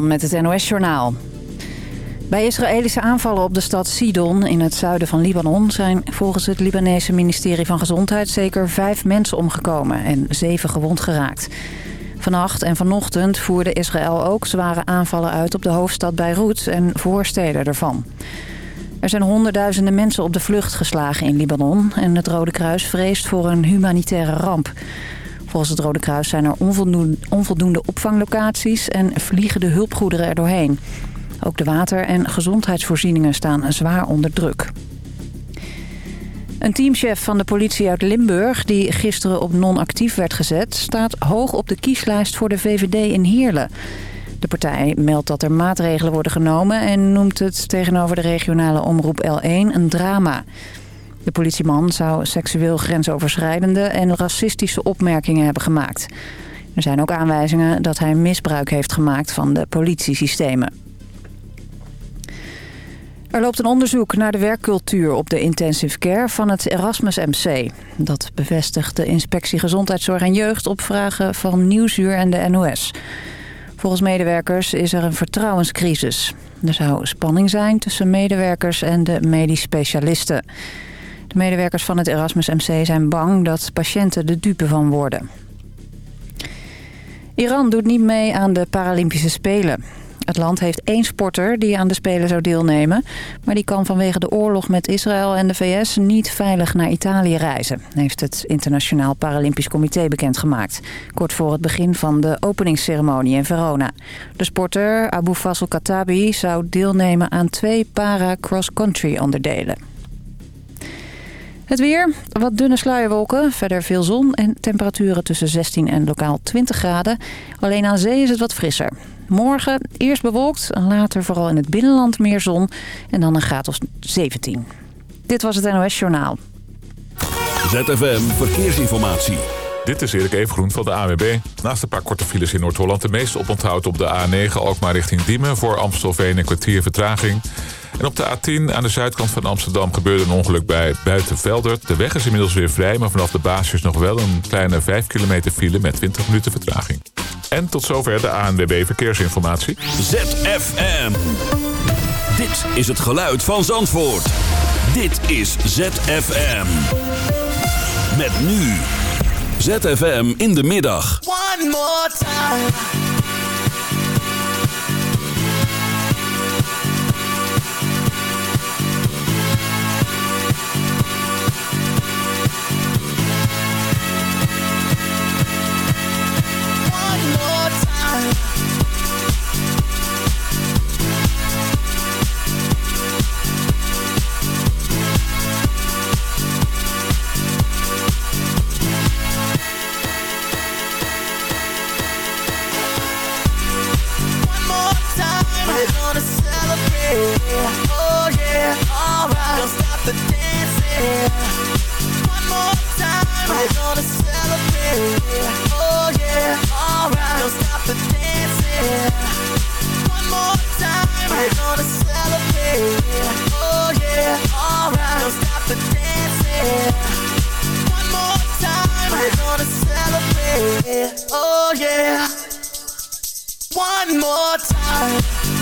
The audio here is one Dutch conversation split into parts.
met het NOS-journaal. Bij Israëlische aanvallen op de stad Sidon in het zuiden van Libanon... zijn volgens het Libanese ministerie van Gezondheid zeker vijf mensen omgekomen... en zeven gewond geraakt. Vannacht en vanochtend voerde Israël ook zware aanvallen uit op de hoofdstad Beirut... en voorsteden ervan. Er zijn honderdduizenden mensen op de vlucht geslagen in Libanon... en het Rode Kruis vreest voor een humanitaire ramp... Volgens het Rode Kruis zijn er onvoldoende, opvanglocaties en vliegen de hulpgoederen er doorheen. Ook de water- en gezondheidsvoorzieningen staan zwaar onder druk. Een teamchef van de politie uit Limburg, die gisteren op non-actief werd gezet... staat hoog op de kieslijst voor de VVD in Heerlen. De partij meldt dat er maatregelen worden genomen... en noemt het tegenover de regionale omroep L1 een drama... De politieman zou seksueel grensoverschrijdende en racistische opmerkingen hebben gemaakt. Er zijn ook aanwijzingen dat hij misbruik heeft gemaakt van de politiesystemen. Er loopt een onderzoek naar de werkcultuur op de intensive care van het Erasmus MC. Dat bevestigt de Inspectie Gezondheidszorg en Jeugd op vragen van Nieuwsuur en de NOS. Volgens medewerkers is er een vertrouwenscrisis. Er zou spanning zijn tussen medewerkers en de medisch specialisten. De medewerkers van het Erasmus MC zijn bang dat patiënten de dupe van worden. Iran doet niet mee aan de Paralympische Spelen. Het land heeft één sporter die aan de Spelen zou deelnemen... maar die kan vanwege de oorlog met Israël en de VS niet veilig naar Italië reizen... heeft het Internationaal Paralympisch Comité bekendgemaakt... kort voor het begin van de openingsceremonie in Verona. De sporter Abu Fassel Katabi zou deelnemen aan twee para-cross-country onderdelen. Het weer, wat dunne sluierwolken, verder veel zon en temperaturen tussen 16 en lokaal 20 graden. Alleen aan zee is het wat frisser. Morgen eerst bewolkt, later vooral in het binnenland meer zon en dan een graad of 17. Dit was het NOS Journaal. ZFM Verkeersinformatie. Dit is Erik Evengroen van de AWB. Naast een paar korte files in Noord-Holland... de meeste oponthoud op de A9, ook maar richting Diemen... voor Amstelveen een kwartier vertraging. En op de A10 aan de zuidkant van Amsterdam gebeurde een ongeluk bij Buitenveldert. De weg is inmiddels weer vrij, maar vanaf de basis nog wel een kleine 5 kilometer file met 20 minuten vertraging. En tot zover de ANWB Verkeersinformatie. ZFM. Dit is het geluid van Zandvoort. Dit is ZFM. Met nu. ZFM in de middag. One more time. the dancing, One more time We're gonna celebrate. Oh yeah, alright. Don't stop the dancing, One more time We're gonna celebrate. Oh yeah, alright. Don't stop the dancing, One more time We're gonna celebrate. Oh yeah. One more time.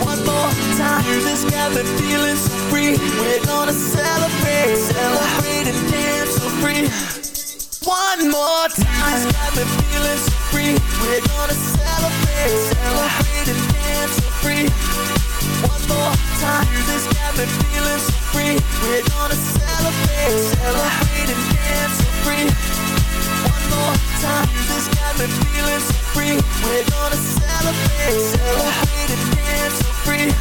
One more time. Music's got me feeling so free. We're gonna celebrate, celebrate and dance so free. One more time. Music's got me feeling so free. We're gonna celebrate, celebrate and dance so free. One more time. Music's got me feeling so free. We're gonna celebrate, celebrate and dance so free. One more time. Music's got me feeling so free. We're gonna celebrate, celebrate and so free.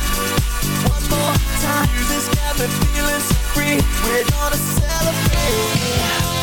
One more time. Feeling so free. We're gonna celebrate.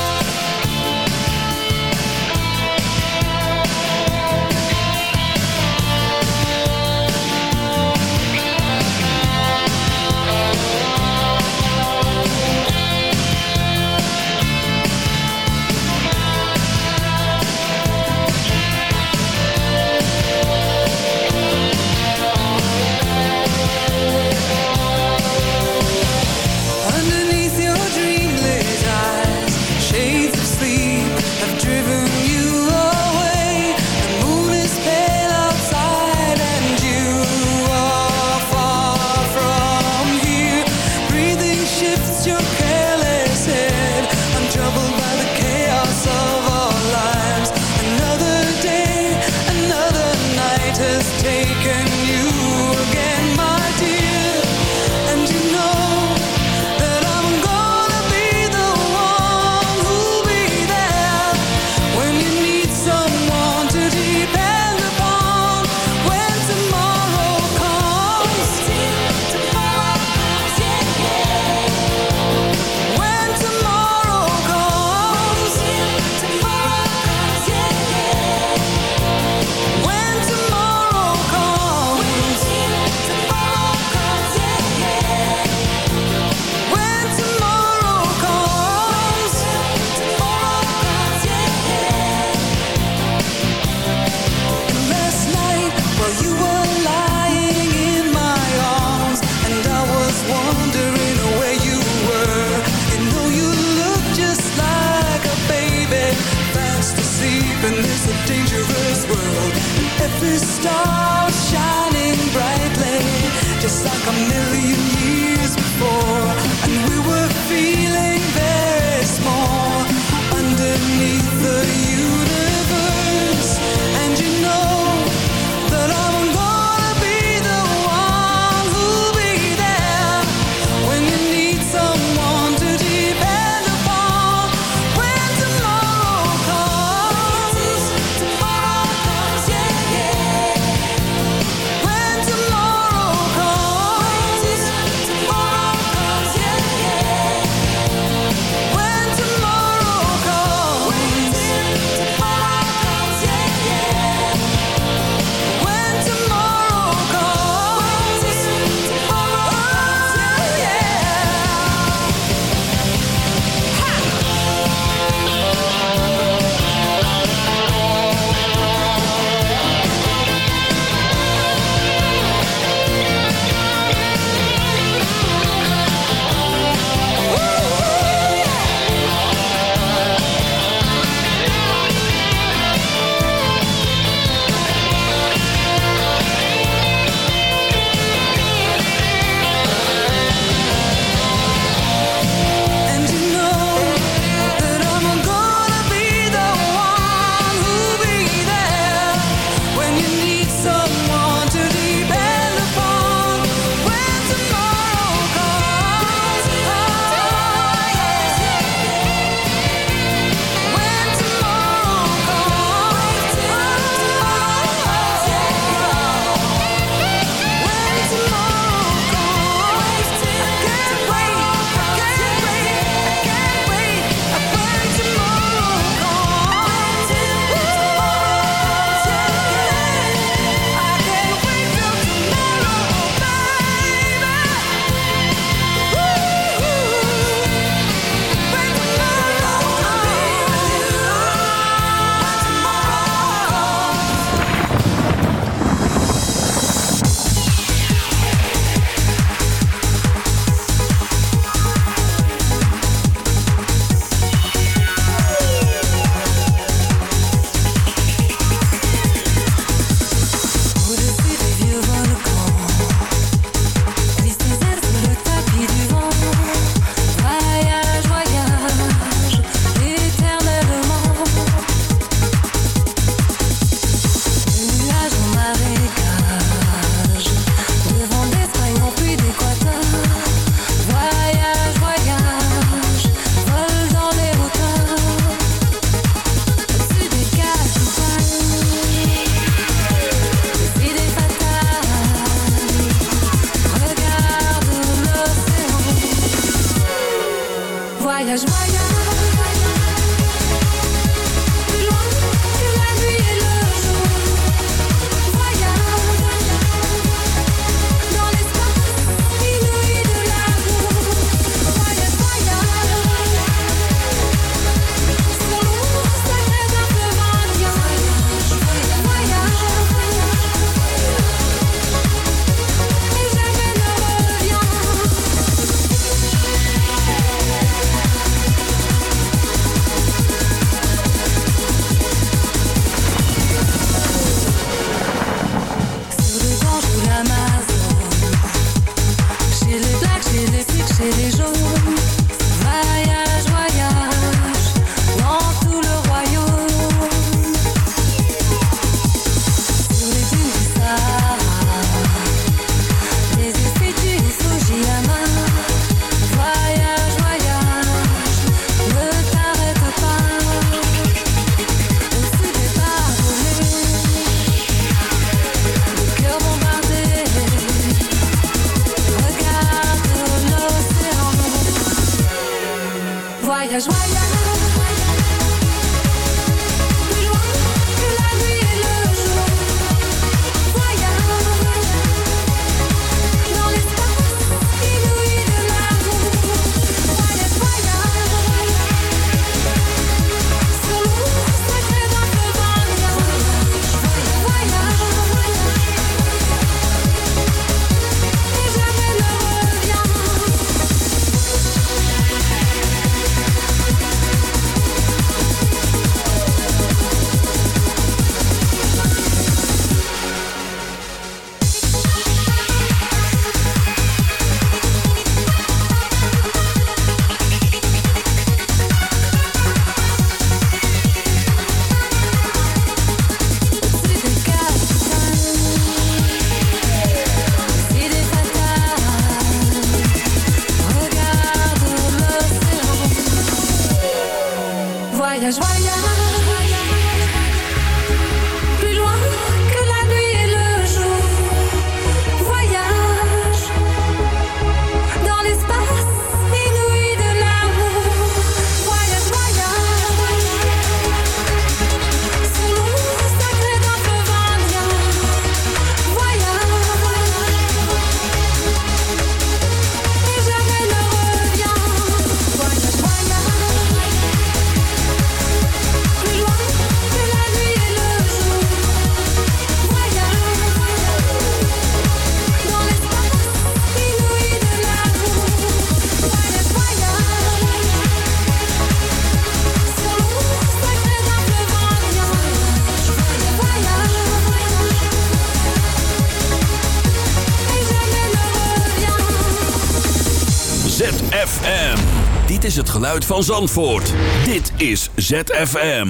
Van Zandvoort. Dit is ZFM.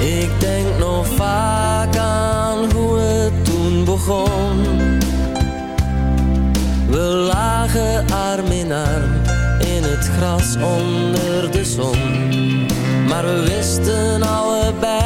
Ik denk nog vaak aan hoe het toen begon. We lagen arm in arm in het gras onder de zon. Maar we wisten allebei,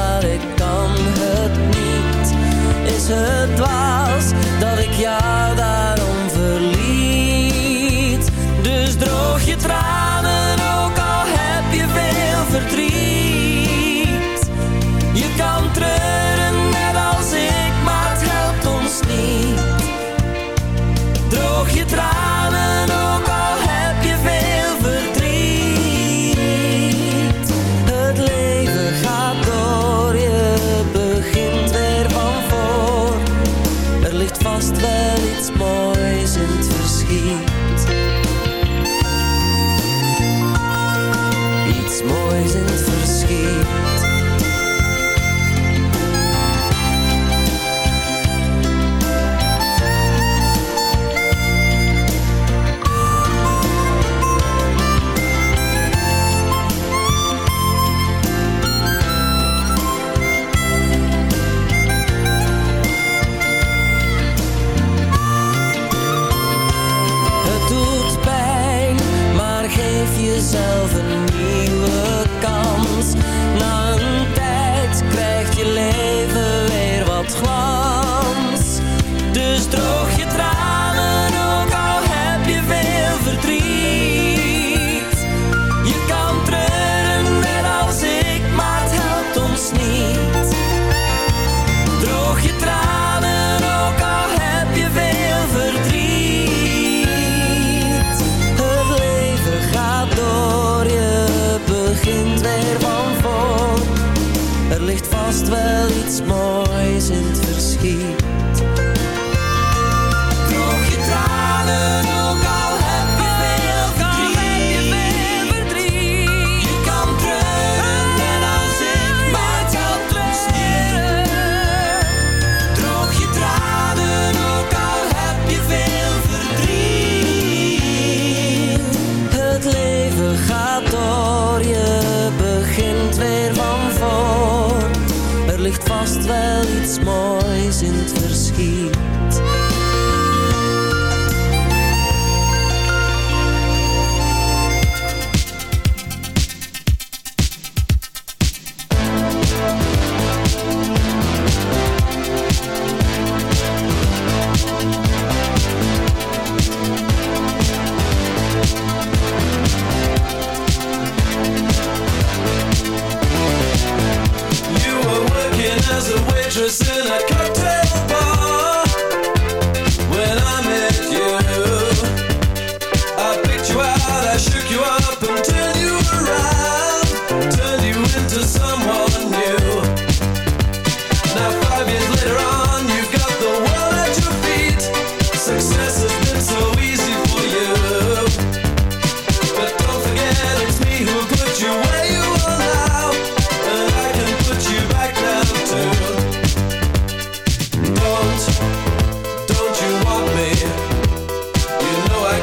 het dwaas dat ik jou daar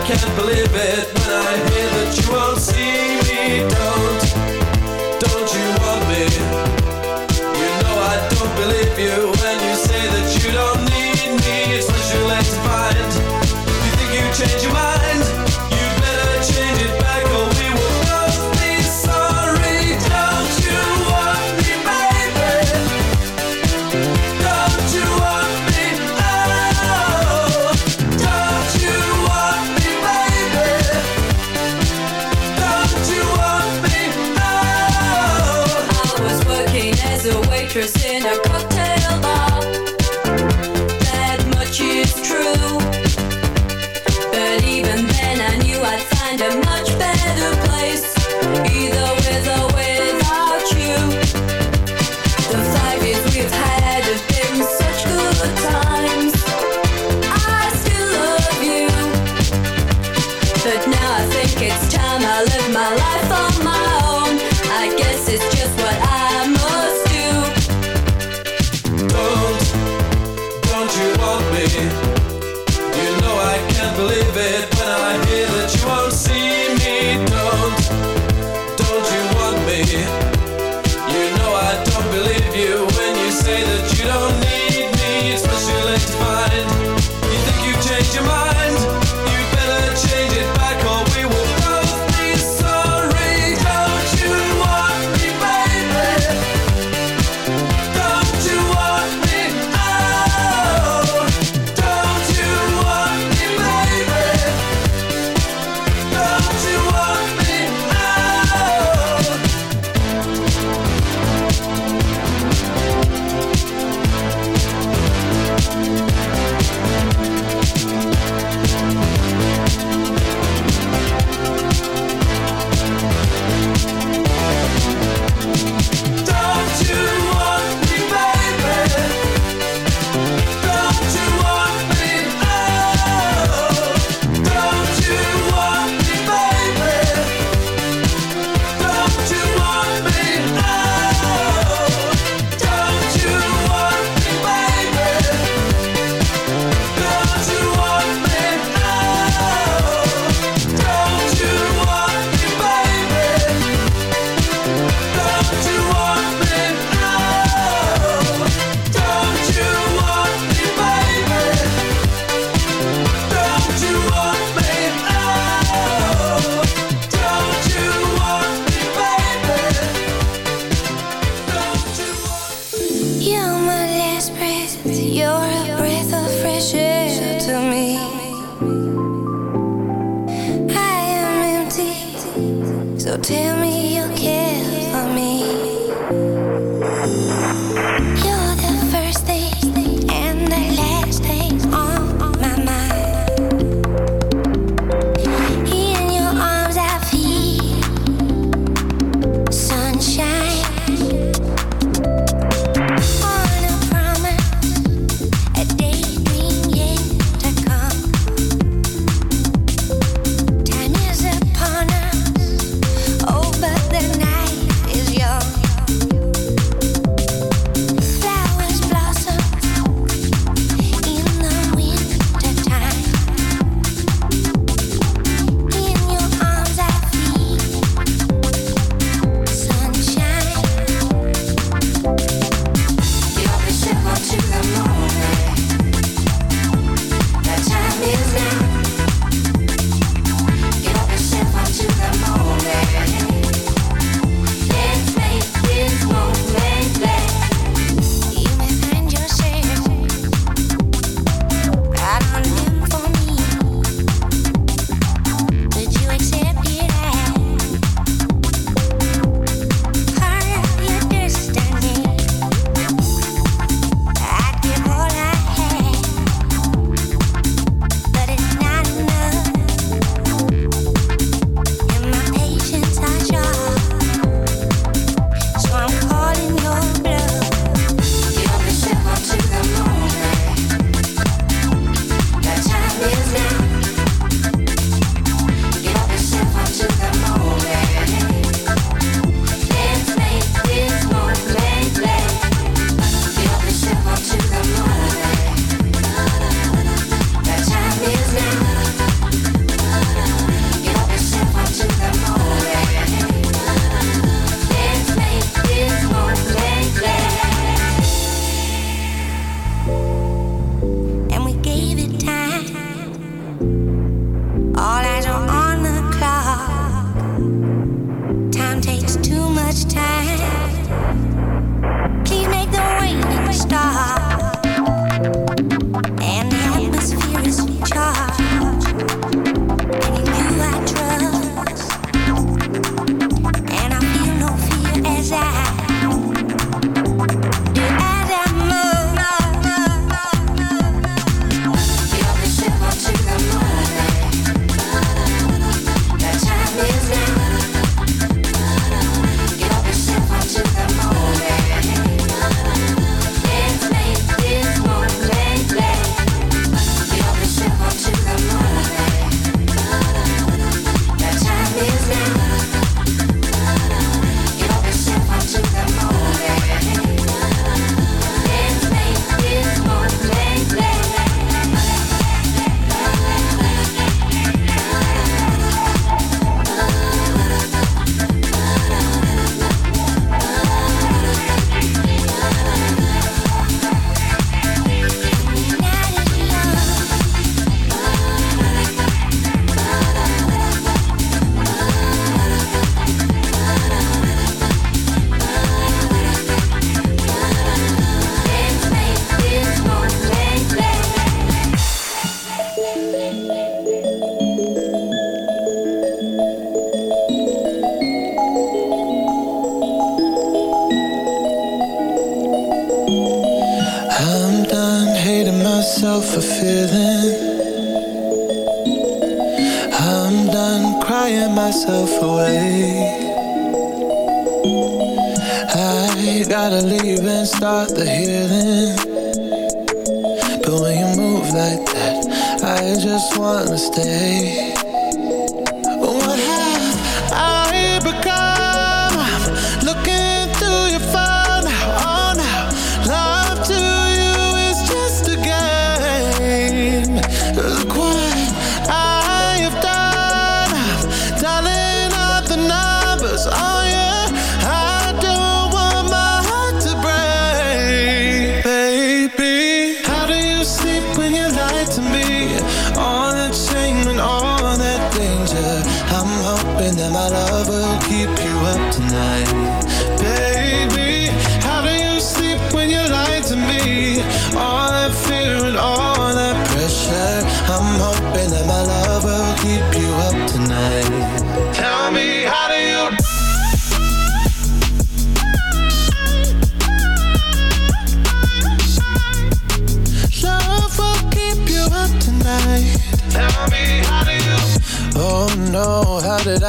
can't believe it when I hear that you won't see me. Don't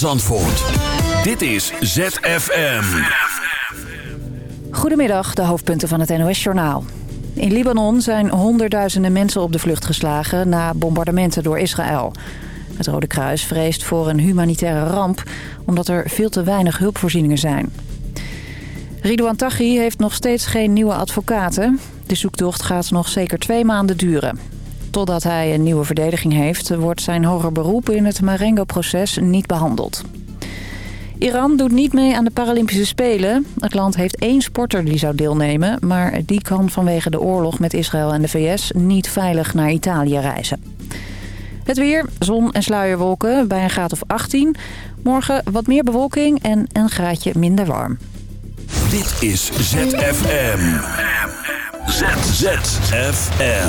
Zandvoort. Dit is ZFM. Goedemiddag, de hoofdpunten van het NOS-journaal. In Libanon zijn honderdduizenden mensen op de vlucht geslagen... na bombardementen door Israël. Het Rode Kruis vreest voor een humanitaire ramp... omdat er veel te weinig hulpvoorzieningen zijn. Ridouan Taghi heeft nog steeds geen nieuwe advocaten. De zoektocht gaat nog zeker twee maanden duren. Totdat hij een nieuwe verdediging heeft... wordt zijn hoger beroep in het Marengo-proces niet behandeld. Iran doet niet mee aan de Paralympische Spelen. Het land heeft één sporter die zou deelnemen... maar die kan vanwege de oorlog met Israël en de VS niet veilig naar Italië reizen. Het weer, zon en sluierwolken bij een graad of 18. Morgen wat meer bewolking en een graadje minder warm. Dit is ZFM. ZZFM.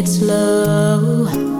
it's low.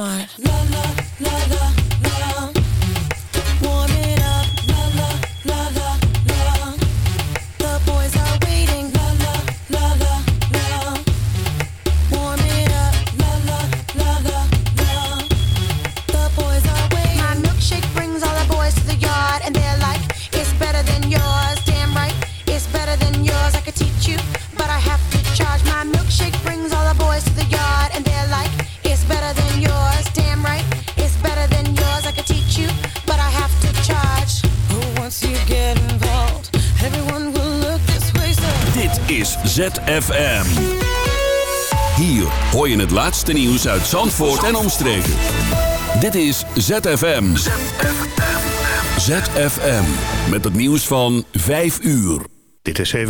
my. nieuws uit Zandvoort en omstreken. Dit is ZFM. ZFM. Met het nieuws van 5 uur. Dit is even.